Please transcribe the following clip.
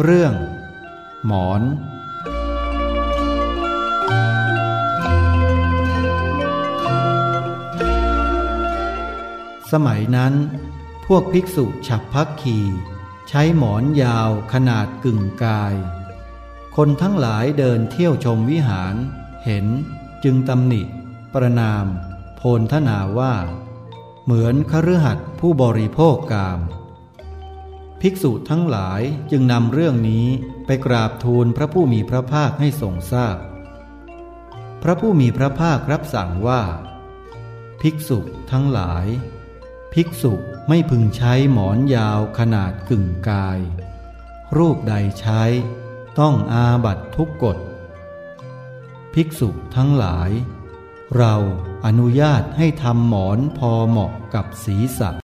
เรื่อง หมอน สมัยนั้น พวกภิกษุฉับพักขีใช้หมอนยาวขนาดกึ่งกาย คนทั้งหลายเดินเที่ยวชมวิหาร เห็นจึงตำหนิ ประนาม โพลทนาว่า เหมือนคฤหัสถ์ผู้บริโภคกาม ภิกษุทั้งหลายจึงนำเรื่องนี้ไปกราบทูลพระผู้มีพระภาคให้ทรงทราบพพระผู้มีพระภาครับสั่งว่า ภิกษุทั้งหลาย ภิกษุไม่พึงใช้หมอนยาวขนาดกึ่งกาย รูปใดใช้ ต้องอาบัตทุกกฎ ภิกษุทั้งหลาย เราอนุญาตให้ทำหมอนพอเหมาะกับศีรษะ